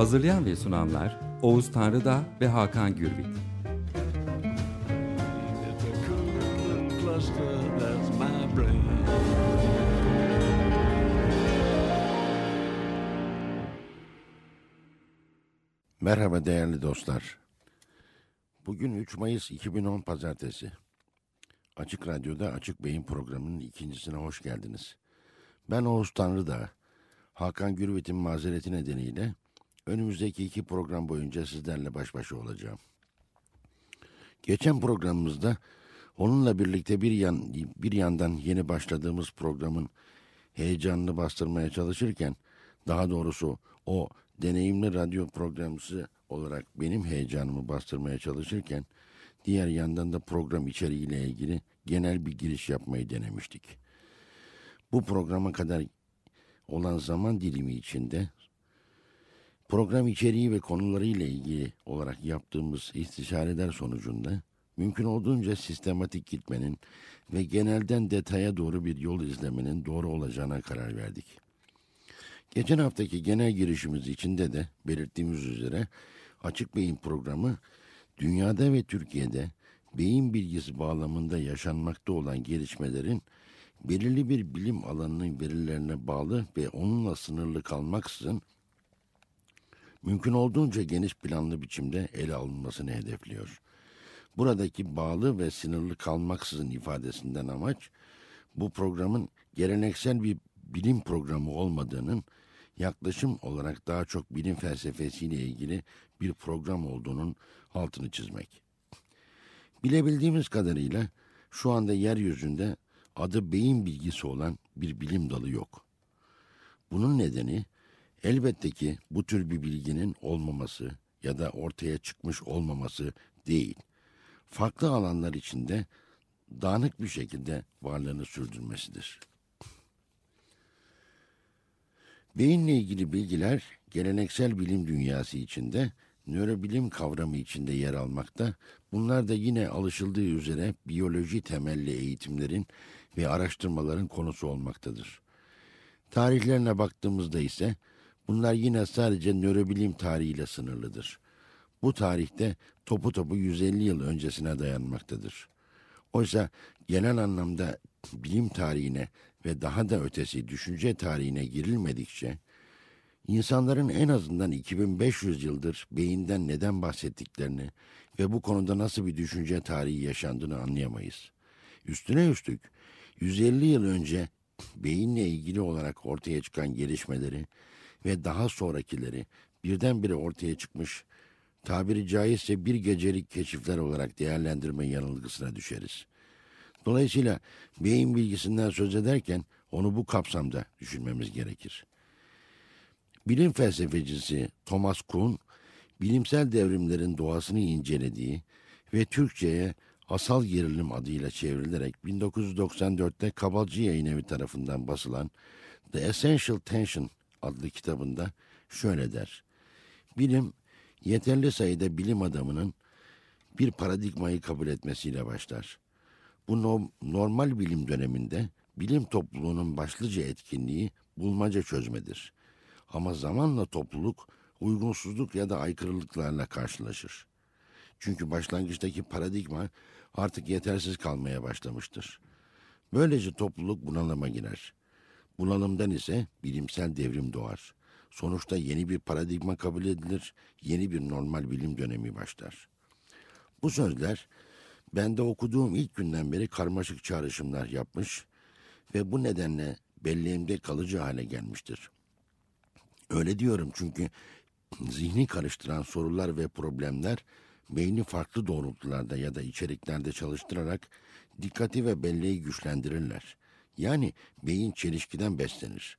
Hazırlayan ve sunanlar Oğuz Tanrıdağ ve Hakan Gürbüz. Merhaba değerli dostlar. Bugün 3 Mayıs 2010 Pazartesi. Açık Radyo'da Açık Beyin programının ikincisine hoş geldiniz. Ben Oğuz Tanrıdağ. Hakan Gürvit'in mazereti nedeniyle önümüzdeki iki program boyunca sizlerle baş başa olacağım. Geçen programımızda onunla birlikte bir yan bir yandan yeni başladığımız programın heyecanını bastırmaya çalışırken daha doğrusu o deneyimli radyo programcısı olarak benim heyecanımı bastırmaya çalışırken diğer yandan da program içeriğiyle ilgili genel bir giriş yapmayı denemiştik. Bu programa kadar olan zaman dilimi içinde program içeriği ve konuları ile ilgili olarak yaptığımız istişareler sonucunda mümkün olduğunca sistematik gitmenin ve genelden detaya doğru bir yol izlemenin doğru olacağına karar verdik. Geçen haftaki genel girişimiz içinde de belirttiğimiz üzere Açık Beyin programı dünyada ve Türkiye'de beyin bilgisi bağlamında yaşanmakta olan gelişmelerin belirli bir bilim alanının verilerine bağlı ve onunla sınırlı kalmaksızın mümkün olduğunca geniş planlı biçimde ele alınmasını hedefliyor. Buradaki bağlı ve sınırlı kalmaksızın ifadesinden amaç bu programın geleneksel bir bilim programı olmadığının yaklaşım olarak daha çok bilim felsefesiyle ilgili bir program olduğunun altını çizmek. Bilebildiğimiz kadarıyla şu anda yeryüzünde adı beyin bilgisi olan bir bilim dalı yok. Bunun nedeni elbette ki bu tür bir bilginin olmaması ya da ortaya çıkmış olmaması değil. Farklı alanlar içinde dağınık bir şekilde varlığını sürdürmesidir. Beyinle ilgili bilgiler geleneksel bilim dünyası içinde nörobilim kavramı içinde yer almakta. Bunlar da yine alışıldığı üzere biyoloji temelli eğitimlerin ve araştırmaların konusu olmaktadır. Tarihlerine baktığımızda ise bunlar yine sadece nörobilim tarihiyle sınırlıdır. Bu tarihte topu topu 150 yıl öncesine dayanmaktadır. Oysa genel anlamda bilim tarihine ve daha da ötesi düşünce tarihine girilmedikçe insanların en azından 2500 yıldır beyinden neden bahsettiklerini ve bu konuda nasıl bir düşünce tarihi yaşandığını anlayamayız. Üstüne üstlük 150 yıl önce beyinle ilgili olarak ortaya çıkan gelişmeleri ve daha sonrakileri birdenbire ortaya çıkmış tabiri caizse bir gecelik keşifler olarak değerlendirme yanılgısına düşeriz. Dolayısıyla beyin bilgisinden söz ederken onu bu kapsamda düşünmemiz gerekir. Bilim felsefecisi Thomas Kuhn, bilimsel devrimlerin doğasını incelediği ve Türkçe'ye Asal Gerilim adıyla çevrilerek 1994'te Kabalcı Yayın Evi tarafından basılan The Essential Tension adlı kitabında şöyle der. Bilim, yeterli sayıda bilim adamının bir paradigmayı kabul etmesiyle başlar. Bu no- normal bilim döneminde bilim topluluğunun başlıca etkinliği bulmaca çözmedir. Ama zamanla topluluk uygunsuzluk ya da aykırılıklarla karşılaşır. Çünkü başlangıçtaki paradigma artık yetersiz kalmaya başlamıştır. Böylece topluluk bunalıma girer. Bunalımdan ise bilimsel devrim doğar. Sonuçta yeni bir paradigma kabul edilir, yeni bir normal bilim dönemi başlar. Bu sözler bende okuduğum ilk günden beri karmaşık çağrışımlar yapmış ve bu nedenle belleğimde kalıcı hale gelmiştir. Öyle diyorum çünkü zihni karıştıran sorular ve problemler beyni farklı doğrultularda ya da içeriklerde çalıştırarak dikkati ve belleği güçlendirirler. Yani beyin çelişkiden beslenir.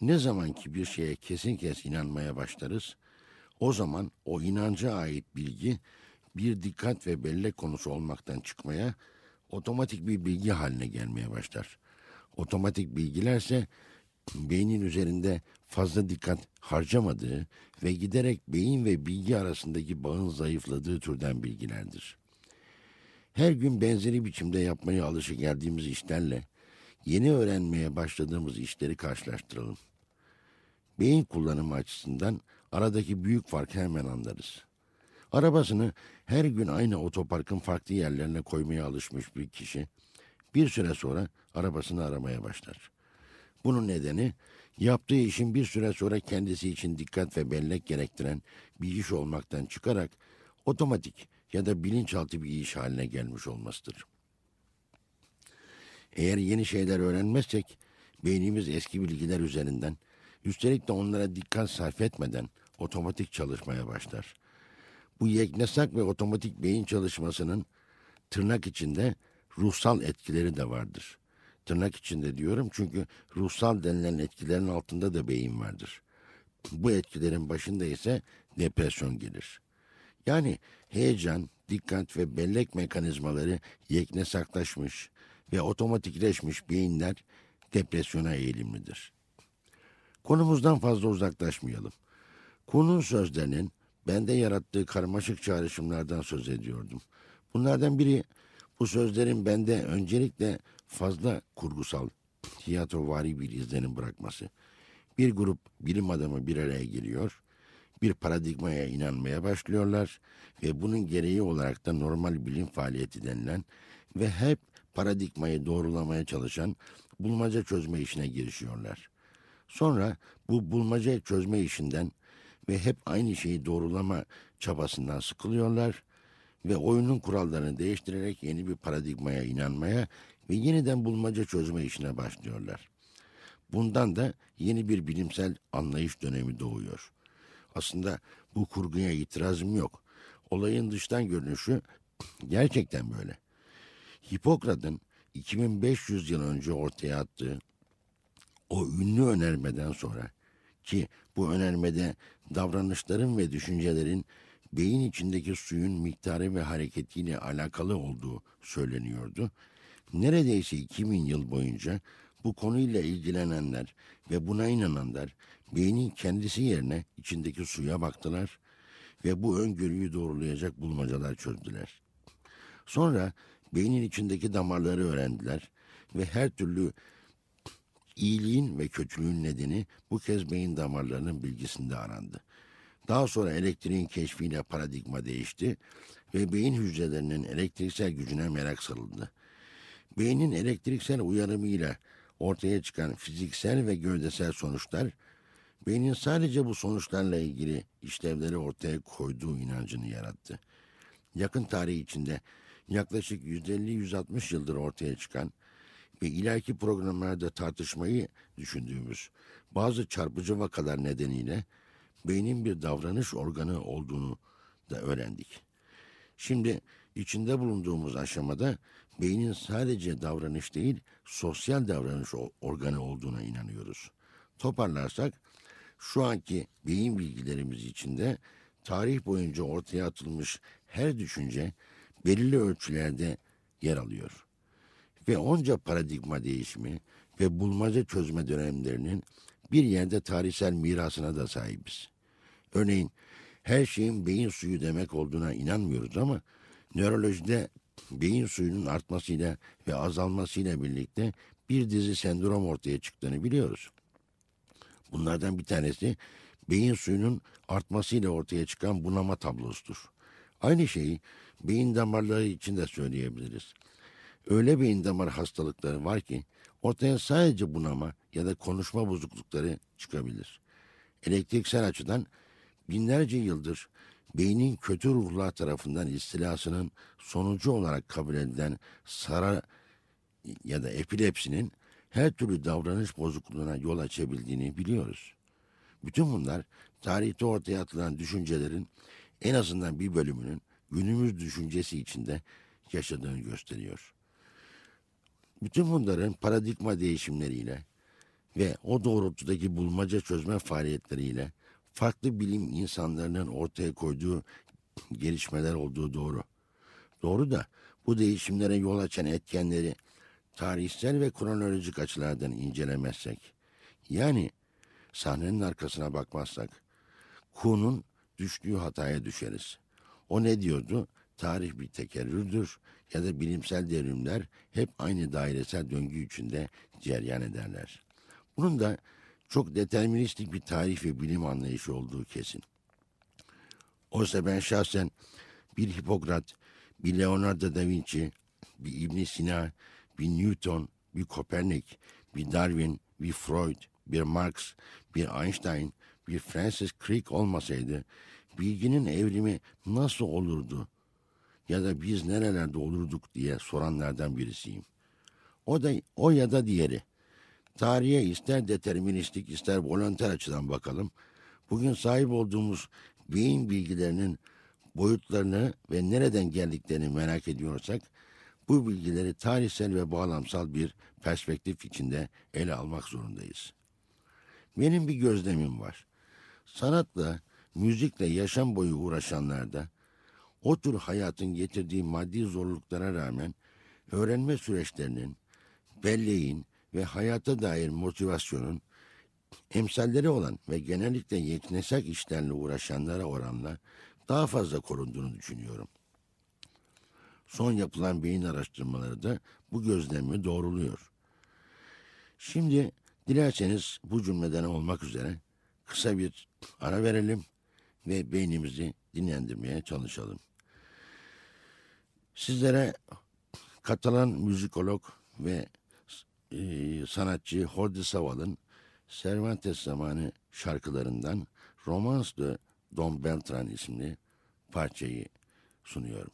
Ne zaman ki bir şeye kesin kes inanmaya başlarız, O zaman o inanca ait bilgi bir dikkat ve bellek konusu olmaktan çıkmaya, otomatik bir bilgi haline gelmeye başlar. Otomatik bilgilerse beynin üzerinde fazla dikkat harcamadığı ve giderek beyin ve bilgi arasındaki bağın zayıfladığı türden bilgilerdir. Her gün benzeri biçimde yapmaya alışık geldiğimiz işlerle yeni öğrenmeye başladığımız işleri karşılaştıralım. Beyin kullanımı açısından aradaki büyük farkı hemen anlarız. Arabasını her gün aynı otoparkın farklı yerlerine koymaya alışmış bir kişi bir süre sonra arabasını aramaya başlar. Bunun nedeni yaptığı işin bir süre sonra kendisi için dikkat ve bellek gerektiren bir iş olmaktan çıkarak otomatik ya da bilinçaltı bir iş haline gelmiş olmasıdır. Eğer yeni şeyler öğrenmezsek beynimiz eski bilgiler üzerinden üstelik de onlara dikkat sarf etmeden otomatik çalışmaya başlar. Bu yeknesak ve otomatik beyin çalışmasının tırnak içinde ruhsal etkileri de vardır. Tırnak içinde diyorum çünkü ruhsal denilen etkilerin altında da beyin vardır. Bu etkilerin başında ise depresyon gelir. Yani heyecan, dikkat ve bellek mekanizmaları yeknesaklaşmış ve otomatikleşmiş beyinler depresyona eğilimlidir. Konumuzdan fazla uzaklaşmayalım. Kunun sözlerinin bende yarattığı karmaşık çağrışımlardan söz ediyordum. Bunlardan biri bu sözlerin bende öncelikle fazla kurgusal, tiyatrovari bir izlenim bırakması. Bir grup bilim adamı bir araya geliyor, bir paradigmaya inanmaya başlıyorlar ve bunun gereği olarak da normal bilim faaliyeti denilen ve hep paradigmayı doğrulamaya çalışan bulmaca çözme işine girişiyorlar. Sonra bu bulmaca çözme işinden ve hep aynı şeyi doğrulama çabasından sıkılıyorlar ve oyunun kurallarını değiştirerek yeni bir paradigmaya inanmaya ve yeniden bulmaca çözme işine başlıyorlar. Bundan da yeni bir bilimsel anlayış dönemi doğuyor. Aslında bu kurguya itirazım yok. Olayın dıştan görünüşü gerçekten böyle. Hipokrat'ın 2500 yıl önce ortaya attığı o ünlü önermeden sonra ki bu önermede davranışların ve düşüncelerin beyin içindeki suyun miktarı ve hareketiyle alakalı olduğu söyleniyordu. Neredeyse 2000 yıl boyunca bu konuyla ilgilenenler ve buna inananlar beynin kendisi yerine içindeki suya baktılar ve bu öngörüyü doğrulayacak bulmacalar çözdüler. Sonra beynin içindeki damarları öğrendiler ve her türlü iyiliğin ve kötülüğün nedeni bu kez beyin damarlarının bilgisinde arandı. Daha sonra elektriğin keşfiyle paradigma değişti ve beyin hücrelerinin elektriksel gücüne merak sarıldı. Beynin elektriksel uyarımıyla ortaya çıkan fiziksel ve gövdesel sonuçlar, beynin sadece bu sonuçlarla ilgili işlevleri ortaya koyduğu inancını yarattı. Yakın tarih içinde yaklaşık 150-160 yıldır ortaya çıkan ve ileriki programlarda tartışmayı düşündüğümüz bazı çarpıcı vakalar nedeniyle beynin bir davranış organı olduğunu da öğrendik. Şimdi içinde bulunduğumuz aşamada beynin sadece davranış değil, sosyal davranış organı olduğuna inanıyoruz. Toparlarsak, şu anki beyin bilgilerimiz içinde tarih boyunca ortaya atılmış her düşünce belirli ölçülerde yer alıyor. Ve onca paradigma değişimi ve bulmaca çözme dönemlerinin bir yerde tarihsel mirasına da sahibiz. Örneğin her şeyin beyin suyu demek olduğuna inanmıyoruz ama nörolojide beyin suyunun artmasıyla ve azalmasıyla birlikte bir dizi sendrom ortaya çıktığını biliyoruz. Bunlardan bir tanesi beyin suyunun artmasıyla ortaya çıkan bunama tablosudur. Aynı şeyi beyin damarları için de söyleyebiliriz. Öyle beyin damar hastalıkları var ki ortaya sadece bunama ya da konuşma bozuklukları çıkabilir. Elektriksel açıdan binlerce yıldır beynin kötü ruhlar tarafından istilasının sonucu olarak kabul edilen sara ya da epilepsinin her türlü davranış bozukluğuna yol açabildiğini biliyoruz. Bütün bunlar tarihte ortaya atılan düşüncelerin en azından bir bölümünün günümüz düşüncesi içinde yaşadığını gösteriyor. Bütün bunların paradigma değişimleriyle ve o doğrultudaki bulmaca çözme faaliyetleriyle farklı bilim insanlarının ortaya koyduğu gelişmeler olduğu doğru. Doğru da bu değişimlere yol açan etkenleri tarihsel ve kronolojik açılardan incelemezsek, yani sahnenin arkasına bakmazsak, Kuhn'un düştüğü hataya düşeriz. O ne diyordu? Tarih bir tekerrürdür ya da bilimsel devrimler hep aynı dairesel döngü içinde cereyan ederler. Bunun da çok deterministik bir tarih ve bilim anlayışı olduğu kesin. Oysa ben şahsen bir Hipokrat, bir Leonardo da Vinci, bir ibn Sina, bir Newton, bir Kopernik, bir Darwin, bir Freud, bir Marx, bir Einstein, bir Francis Crick olmasaydı bilginin evrimi nasıl olurdu ya da biz nerelerde olurduk diye soranlardan birisiyim. O da o ya da diğeri. Tarihe ister deterministik ister volonter açıdan bakalım. Bugün sahip olduğumuz beyin bilgilerinin boyutlarını ve nereden geldiklerini merak ediyorsak bu bilgileri tarihsel ve bağlamsal bir perspektif içinde ele almak zorundayız. Benim bir gözlemim var. Sanatla, müzikle yaşam boyu uğraşanlarda o tür hayatın getirdiği maddi zorluklara rağmen öğrenme süreçlerinin, belleğin ve hayata dair motivasyonun emsalleri olan ve genellikle yeknesak işlerle uğraşanlara oranla daha fazla korunduğunu düşünüyorum. Son yapılan beyin araştırmaları da bu gözlemi doğruluyor. Şimdi dilerseniz bu cümleden olmak üzere kısa bir ara verelim ve beynimizi dinlendirmeye çalışalım. Sizlere Katalan müzikolog ve e, sanatçı Jordi Saval'ın Cervantes zamanı şarkılarından Romance de Don Beltran isimli parçayı sunuyorum.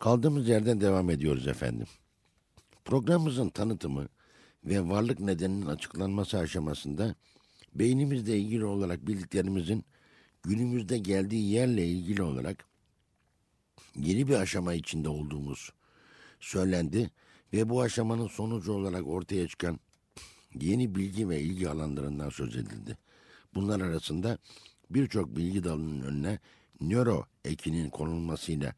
Kaldığımız yerden devam ediyoruz efendim. Programımızın tanıtımı ve varlık nedeninin açıklanması aşamasında beynimizle ilgili olarak bildiklerimizin günümüzde geldiği yerle ilgili olarak yeni bir aşama içinde olduğumuz söylendi ve bu aşamanın sonucu olarak ortaya çıkan yeni bilgi ve ilgi alanlarından söz edildi. Bunlar arasında birçok bilgi dalının önüne nöro ekinin konulmasıyla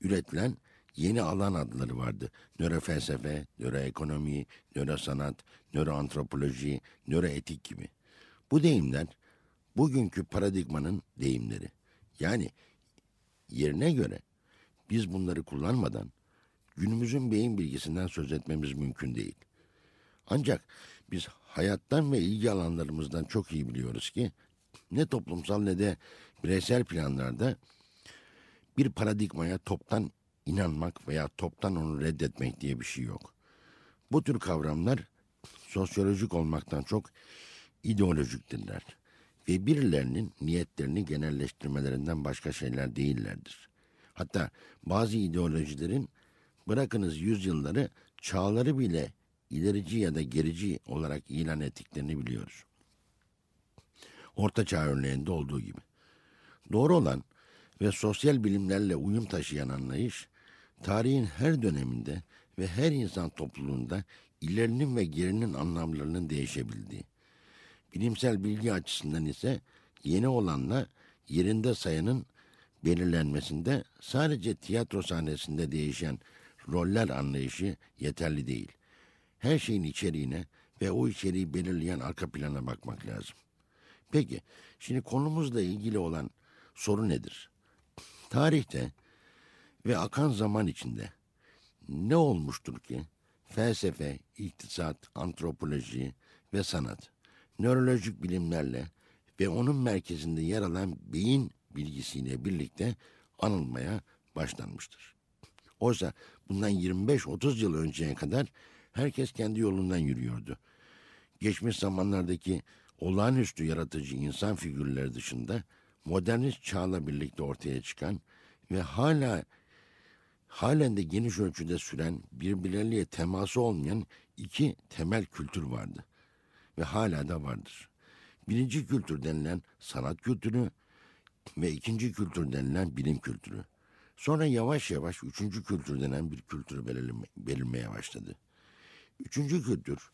üretilen yeni alan adları vardı. Nörofelsefe, nöroekonomi, nörosanat, nöroantropoloji, nöroetik gibi. Bu deyimler bugünkü paradigmanın deyimleri. Yani yerine göre biz bunları kullanmadan günümüzün beyin bilgisinden söz etmemiz mümkün değil. Ancak biz hayattan ve ilgi alanlarımızdan çok iyi biliyoruz ki ne toplumsal ne de bireysel planlarda bir paradigmaya toptan inanmak veya toptan onu reddetmek diye bir şey yok. Bu tür kavramlar sosyolojik olmaktan çok ideolojiktirler ve birilerinin niyetlerini genelleştirmelerinden başka şeyler değillerdir. Hatta bazı ideolojilerin bırakınız yüzyılları çağları bile ilerici ya da gerici olarak ilan ettiklerini biliyoruz. Orta Çağ örneğinde olduğu gibi. Doğru olan ve sosyal bilimlerle uyum taşıyan anlayış, tarihin her döneminde ve her insan topluluğunda ilerinin ve gerinin anlamlarının değişebildiği. Bilimsel bilgi açısından ise yeni olanla yerinde sayanın belirlenmesinde sadece tiyatro sahnesinde değişen roller anlayışı yeterli değil. Her şeyin içeriğine ve o içeriği belirleyen arka plana bakmak lazım. Peki, şimdi konumuzla ilgili olan soru nedir? Tarihte ve akan zaman içinde ne olmuştur ki felsefe, iktisat, antropoloji ve sanat nörolojik bilimlerle ve onun merkezinde yer alan beyin bilgisiyle birlikte anılmaya başlanmıştır. Oysa bundan 25-30 yıl önceye kadar herkes kendi yolundan yürüyordu. Geçmiş zamanlardaki olağanüstü yaratıcı insan figürleri dışında modernist çağla birlikte ortaya çıkan ve hala halen de geniş ölçüde süren birbirleriyle teması olmayan iki temel kültür vardı ve hala da vardır. Birinci kültür denilen sanat kültürü ve ikinci kültür denilen bilim kültürü. Sonra yavaş yavaş üçüncü kültür denen bir kültür belirleme, belirmeye başladı. Üçüncü kültür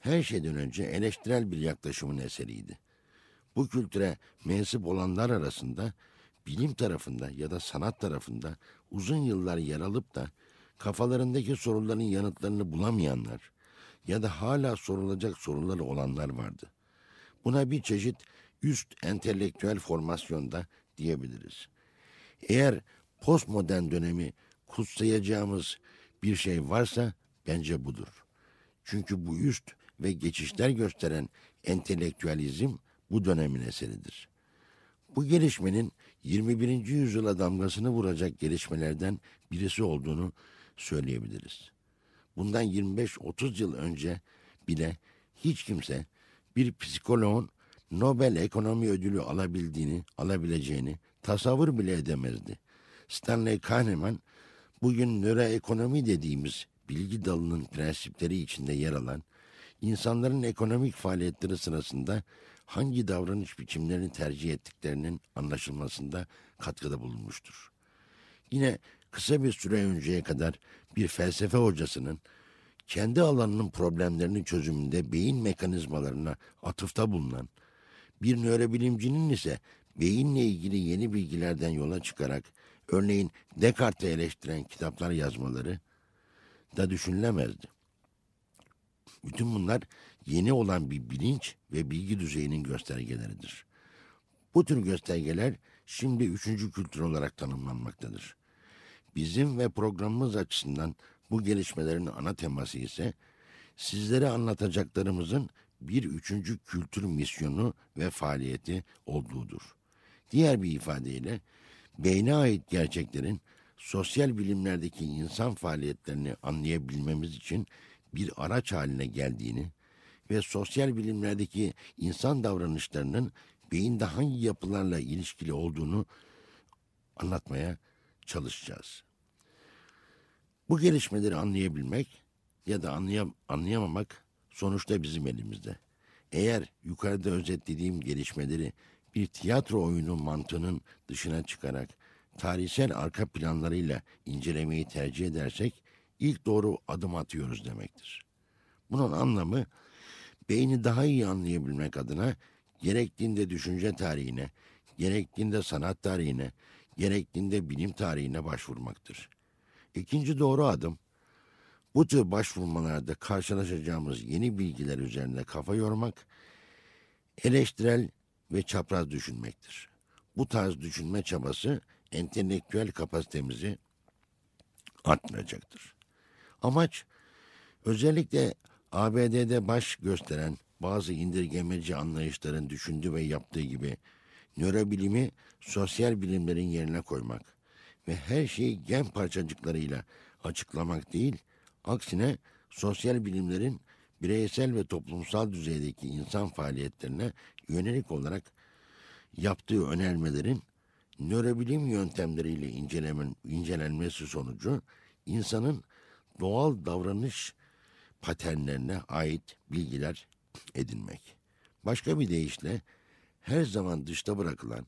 her şeyden önce eleştirel bir yaklaşımın eseriydi. Bu kültüre mensup olanlar arasında bilim tarafında ya da sanat tarafında uzun yıllar yer alıp da kafalarındaki soruların yanıtlarını bulamayanlar ya da hala sorulacak soruları olanlar vardı. Buna bir çeşit üst entelektüel formasyonda diyebiliriz. Eğer postmodern dönemi kutsayacağımız bir şey varsa bence budur. Çünkü bu üst ve geçişler gösteren entelektüelizm bu dönemin eseridir. Bu gelişmenin 21. yüzyıla damgasını vuracak gelişmelerden birisi olduğunu söyleyebiliriz. Bundan 25-30 yıl önce bile hiç kimse bir psikoloğun Nobel Ekonomi Ödülü alabildiğini, alabileceğini tasavvur bile edemezdi. Stanley Kahneman bugün nöroekonomi dediğimiz bilgi dalının prensipleri içinde yer alan insanların ekonomik faaliyetleri sırasında hangi davranış biçimlerini tercih ettiklerinin anlaşılmasında katkıda bulunmuştur. Yine kısa bir süre önceye kadar bir felsefe hocasının kendi alanının problemlerinin çözümünde beyin mekanizmalarına atıfta bulunan, bir nörobilimcinin ise beyinle ilgili yeni bilgilerden yola çıkarak örneğin Descartes'i eleştiren kitaplar yazmaları da düşünülemezdi. Bütün bunlar yeni olan bir bilinç ve bilgi düzeyinin göstergeleridir. Bu tür göstergeler şimdi üçüncü kültür olarak tanımlanmaktadır. Bizim ve programımız açısından bu gelişmelerin ana teması ise sizlere anlatacaklarımızın bir üçüncü kültür misyonu ve faaliyeti olduğudur. Diğer bir ifadeyle beyne ait gerçeklerin sosyal bilimlerdeki insan faaliyetlerini anlayabilmemiz için bir araç haline geldiğini ve sosyal bilimlerdeki insan davranışlarının beyinde hangi yapılarla ilişkili olduğunu anlatmaya çalışacağız. Bu gelişmeleri anlayabilmek ya da anlayam anlayamamak sonuçta bizim elimizde. Eğer yukarıda özetlediğim gelişmeleri bir tiyatro oyunu mantığının dışına çıkarak tarihsel arka planlarıyla incelemeyi tercih edersek ilk doğru adım atıyoruz demektir. Bunun anlamı Beyni daha iyi anlayabilmek adına gerektiğinde düşünce tarihine, gerektiğinde sanat tarihine, gerektiğinde bilim tarihine başvurmaktır. İkinci doğru adım, bu tür başvurmalarda karşılaşacağımız yeni bilgiler üzerine kafa yormak, eleştirel ve çapraz düşünmektir. Bu tarz düşünme çabası entelektüel kapasitemizi arttıracaktır. Amaç özellikle ABD'de baş gösteren bazı indirgemeci anlayışların düşündüğü ve yaptığı gibi nörobilimi sosyal bilimlerin yerine koymak ve her şeyi gen parçacıklarıyla açıklamak değil, aksine sosyal bilimlerin bireysel ve toplumsal düzeydeki insan faaliyetlerine yönelik olarak yaptığı önermelerin nörobilim yöntemleriyle incelenmesi sonucu insanın doğal davranış paternlerine ait bilgiler edinmek. Başka bir deyişle her zaman dışta bırakılan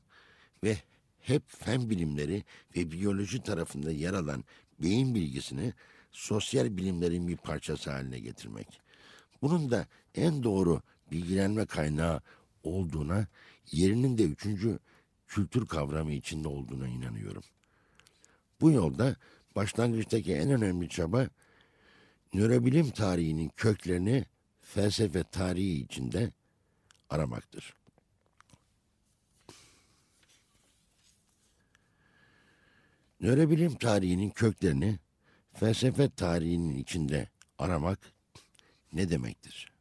ve hep fen bilimleri ve biyoloji tarafında yer alan beyin bilgisini sosyal bilimlerin bir parçası haline getirmek. Bunun da en doğru bilgilenme kaynağı olduğuna, yerinin de üçüncü kültür kavramı içinde olduğuna inanıyorum. Bu yolda başlangıçtaki en önemli çaba nörobilim tarihinin köklerini felsefe tarihi içinde aramaktır. Nörobilim tarihinin köklerini felsefe tarihinin içinde aramak ne demektir?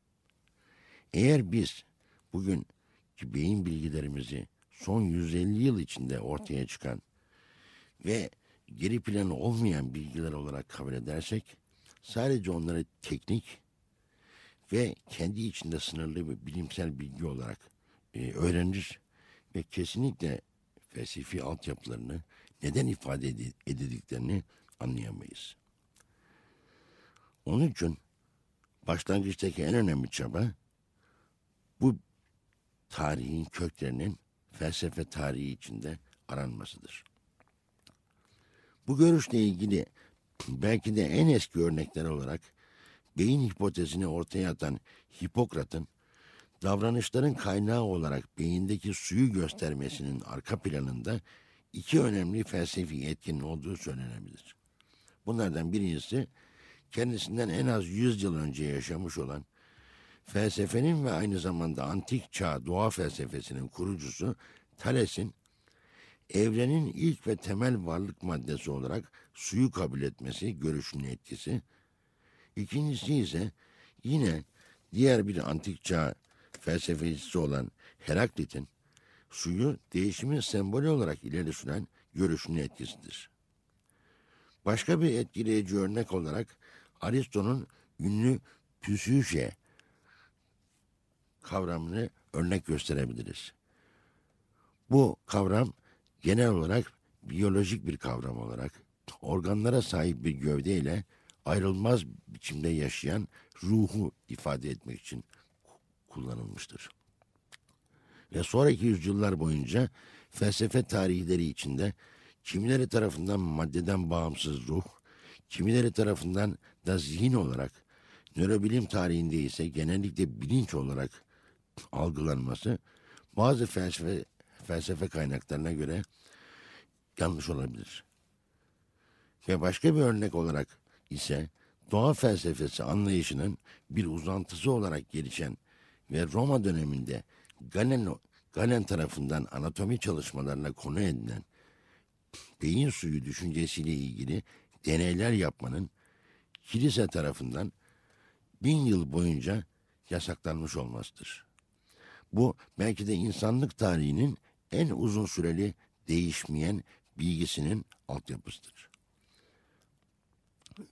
Eğer biz bugün ki beyin bilgilerimizi son 150 yıl içinde ortaya çıkan ve geri planı olmayan bilgiler olarak kabul edersek sadece onları teknik ve kendi içinde sınırlı bir bilimsel bilgi olarak e, öğrenir ve kesinlikle felsefi altyapılarını neden ifade edildiklerini anlayamayız. Onun için başlangıçtaki en önemli çaba bu tarihin köklerinin felsefe tarihi içinde aranmasıdır. Bu görüşle ilgili belki de en eski örnekler olarak beyin hipotezini ortaya atan Hipokrat'ın davranışların kaynağı olarak beyindeki suyu göstermesinin arka planında iki önemli felsefi etkinin olduğu söylenebilir. Bunlardan birincisi kendisinden en az 100 yıl önce yaşamış olan felsefenin ve aynı zamanda antik çağ doğa felsefesinin kurucusu Thales'in evrenin ilk ve temel varlık maddesi olarak suyu kabul etmesi görüşünün etkisi. İkincisi ise yine diğer bir antik çağ felsefecisi olan Heraklit'in suyu değişimin sembolü olarak ileri süren görüşünün etkisidir. Başka bir etkileyici örnek olarak Aristo'nun ünlü püsüşe kavramını örnek gösterebiliriz. Bu kavram genel olarak biyolojik bir kavram olarak organlara sahip bir gövdeyle ayrılmaz biçimde yaşayan ruhu ifade etmek için kullanılmıştır. Ve sonraki yüzyıllar boyunca felsefe tarihleri içinde kimileri tarafından maddeden bağımsız ruh, kimileri tarafından da zihin olarak, nörobilim tarihinde ise genellikle bilinç olarak algılanması bazı felsefe, felsefe kaynaklarına göre yanlış olabilir. Ve başka bir örnek olarak ise doğa felsefesi anlayışının bir uzantısı olarak gelişen ve Roma döneminde Galen, Galen tarafından anatomi çalışmalarına konu edilen beyin suyu düşüncesiyle ilgili deneyler yapmanın kilise tarafından bin yıl boyunca yasaklanmış olmasıdır. Bu belki de insanlık tarihinin en uzun süreli değişmeyen bilgisinin altyapısıdır.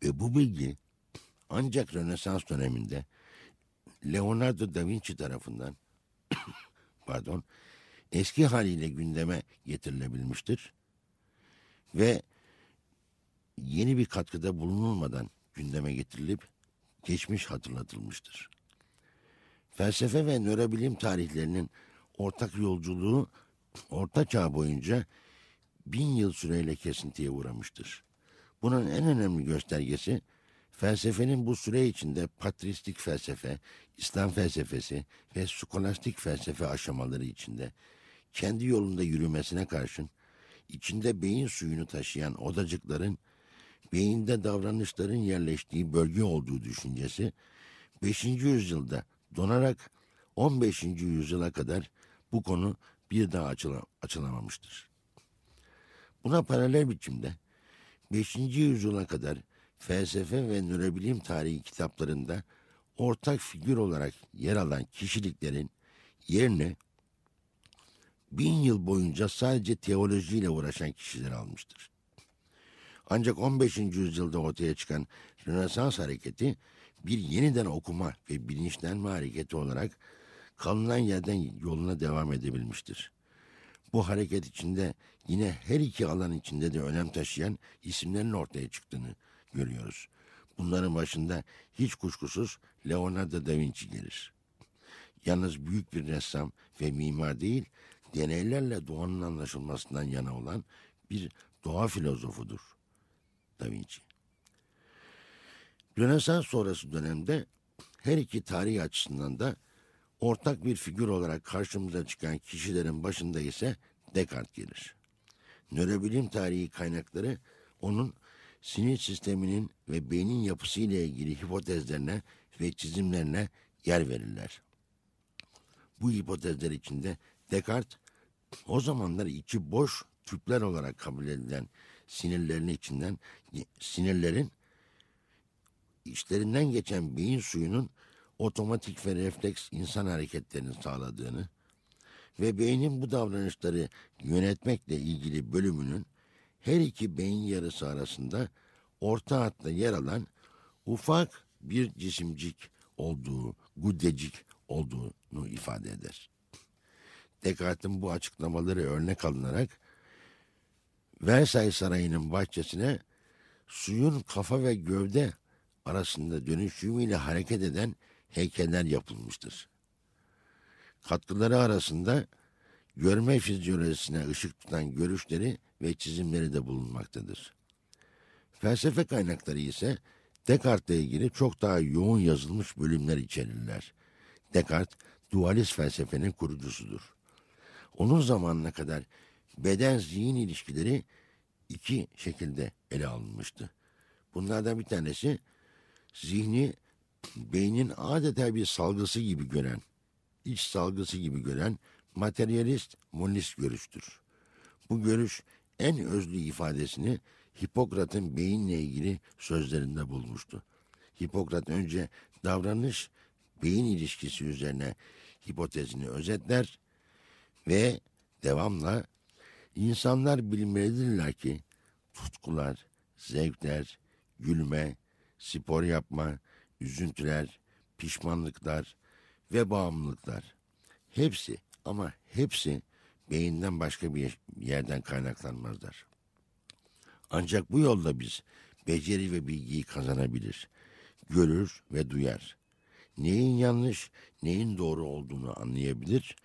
Ve bu bilgi ancak Rönesans döneminde Leonardo da Vinci tarafından pardon eski haliyle gündeme getirilebilmiştir ve yeni bir katkıda bulunulmadan gündeme getirilip geçmiş hatırlatılmıştır. Felsefe ve nörobilim tarihlerinin ortak yolculuğu Orta Çağ boyunca bin yıl süreyle kesintiye uğramıştır. Bunun en önemli göstergesi Felsefenin bu süre içinde patristik felsefe, İslam felsefesi ve skolastik felsefe aşamaları içinde kendi yolunda yürümesine karşın içinde beyin suyunu taşıyan odacıkların beyinde davranışların yerleştiği bölge olduğu düşüncesi 5. yüzyılda donarak 15. yüzyıla kadar bu konu bir daha açıla, açılamamıştır. Buna paralel biçimde 5. yüzyıla kadar felsefe ve nörobilim tarihi kitaplarında ortak figür olarak yer alan kişiliklerin yerine bin yıl boyunca sadece teolojiyle uğraşan kişiler almıştır. Ancak 15. yüzyılda ortaya çıkan Rönesans hareketi bir yeniden okuma ve bilinçlenme hareketi olarak kalınan yerden yoluna devam edebilmiştir. Bu hareket içinde yine her iki alan içinde de önem taşıyan isimlerin ortaya çıktığını görüyoruz. Bunların başında hiç kuşkusuz Leonardo da Vinci gelir. Yalnız büyük bir ressam ve mimar değil, deneylerle doğanın anlaşılmasından yana olan bir doğa filozofudur Da Vinci. Rönesans sonrası dönemde her iki tarih açısından da ortak bir figür olarak karşımıza çıkan kişilerin başında ise Descartes gelir. Nörobilim tarihi kaynakları onun sinir sisteminin ve beynin yapısı ile ilgili hipotezlerine ve çizimlerine yer verirler. Bu hipotezler içinde Descartes o zamanlar içi boş tüpler olarak kabul edilen sinirlerin içinden sinirlerin içlerinden geçen beyin suyunun otomatik ve refleks insan hareketlerini sağladığını ve beynin bu davranışları yönetmekle ilgili bölümünün her iki beyin yarısı arasında orta hatta yer alan ufak bir cisimcik olduğu, guddecik olduğunu ifade eder. Descartes'in bu açıklamaları örnek alınarak Versailles Sarayı'nın bahçesine suyun kafa ve gövde arasında dönüşümüyle hareket eden heykeller yapılmıştır. Katkıları arasında görme fizyolojisine ışık tutan görüşleri ve çizimleri de bulunmaktadır. Felsefe kaynakları ise Descartes'le ilgili çok daha yoğun yazılmış bölümler içerirler. Descartes, dualist felsefenin kurucusudur. Onun zamanına kadar beden-zihin ilişkileri iki şekilde ele alınmıştı. Bunlardan bir tanesi zihni beynin adeta bir salgısı gibi gören, iç salgısı gibi gören materyalist monist görüştür. Bu görüş en özlü ifadesini Hipokrat'ın beyinle ilgili sözlerinde bulmuştu. Hipokrat önce davranış beyin ilişkisi üzerine hipotezini özetler ve devamla insanlar bilmelidirler ki tutkular, zevkler, gülme, spor yapma, üzüntüler, pişmanlıklar ve bağımlılıklar hepsi ama hepsi beyinden başka bir yerden kaynaklanmazlar. Ancak bu yolda biz beceri ve bilgiyi kazanabilir, görür ve duyar. Neyin yanlış, neyin doğru olduğunu anlayabilir,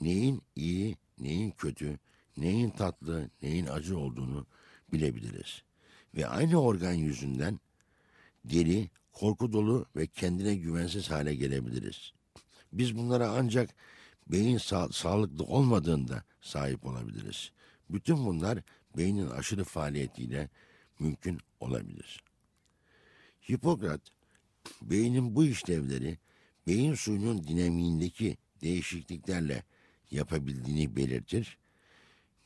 neyin iyi, neyin kötü, neyin tatlı, neyin acı olduğunu bilebiliriz. Ve aynı organ yüzünden deli, korku dolu ve kendine güvensiz hale gelebiliriz. Biz bunlara ancak beyin sa- sağlıklı olmadığında sahip olabiliriz. Bütün bunlar beynin aşırı faaliyetiyle mümkün olabilir. Hipokrat, beynin bu işlevleri beyin suyunun dinamiğindeki değişikliklerle yapabildiğini belirtir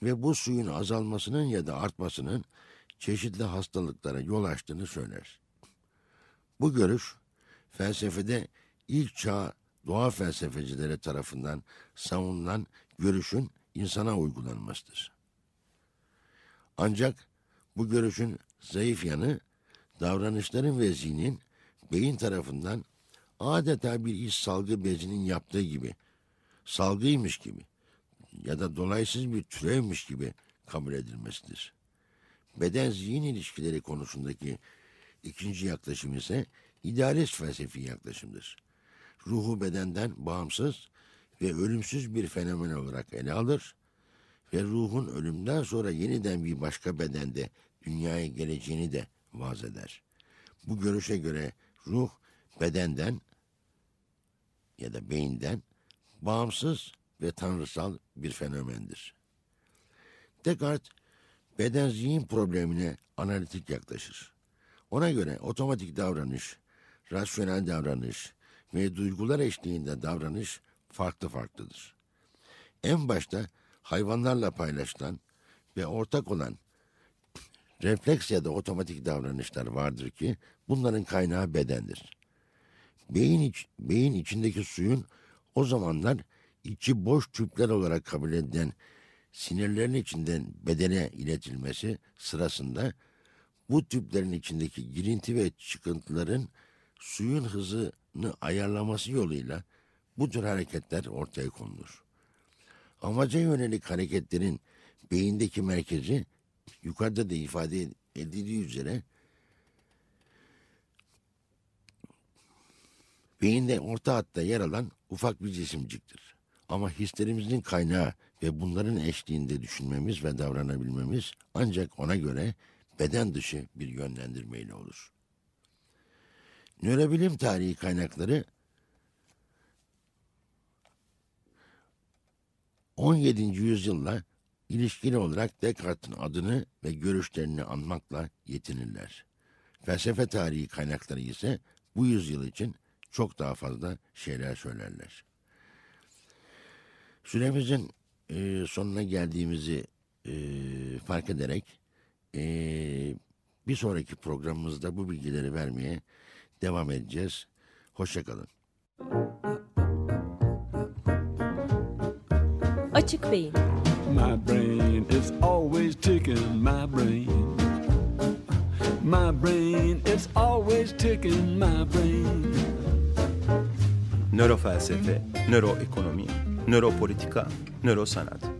ve bu suyun azalmasının ya da artmasının çeşitli hastalıklara yol açtığını söyler. Bu görüş felsefede ilk çağ doğa felsefecileri tarafından savunulan görüşün insana uygulanmasıdır. Ancak bu görüşün zayıf yanı davranışların ve zihnin beyin tarafından adeta bir iç salgı bezinin yaptığı gibi, salgıymış gibi ya da dolaysız bir türevmiş gibi kabul edilmesidir. Beden-zihin ilişkileri konusundaki ikinci yaklaşım ise idealist felsefi yaklaşımdır. Ruhu bedenden bağımsız ve ölümsüz bir fenomen olarak ele alır ve ruhun ölümden sonra yeniden bir başka bedende dünyaya geleceğini de vaz eder. Bu görüşe göre ruh bedenden ya da beyinden bağımsız ve tanrısal bir fenomendir. Descartes beden zihin problemine analitik yaklaşır. Ona göre otomatik davranış, rasyonel davranış ve duygular eşliğinde davranış farklı farklıdır. En başta hayvanlarla paylaşılan ve ortak olan refleks ya da otomatik davranışlar vardır ki bunların kaynağı bedendir. Beyin, iç, beyin içindeki suyun o zamanlar içi boş tüpler olarak kabul edilen sinirlerin içinden bedene iletilmesi sırasında bu tüplerin içindeki girinti ve çıkıntıların suyun hızını ayarlaması yoluyla bu tür hareketler ortaya konulur. Amaca yönelik hareketlerin beyindeki merkezi yukarıda da ifade edildiği üzere beyinde orta hatta yer alan ufak bir cisimciktir. Ama hislerimizin kaynağı ve bunların eşliğinde düşünmemiz ve davranabilmemiz ancak ona göre beden dışı bir yönlendirmeyle olur. Nörobilim tarihi kaynakları 17. yüzyılla ilişkili olarak Descartes'in adını ve görüşlerini anmakla yetinirler. Felsefe tarihi kaynakları ise bu yüzyıl için çok daha fazla şeyler söylerler. Süremizin e, sonuna geldiğimizi e, fark ederek e, bir sonraki programımızda bu bilgileri vermeye devam edeceğiz. Hoşçakalın. Açık Beyin My brain is always ticking, my brain. My brain is always ticking, my brain. Nörofelsefe, nöroekonomi, nöropolitika, nörosanat.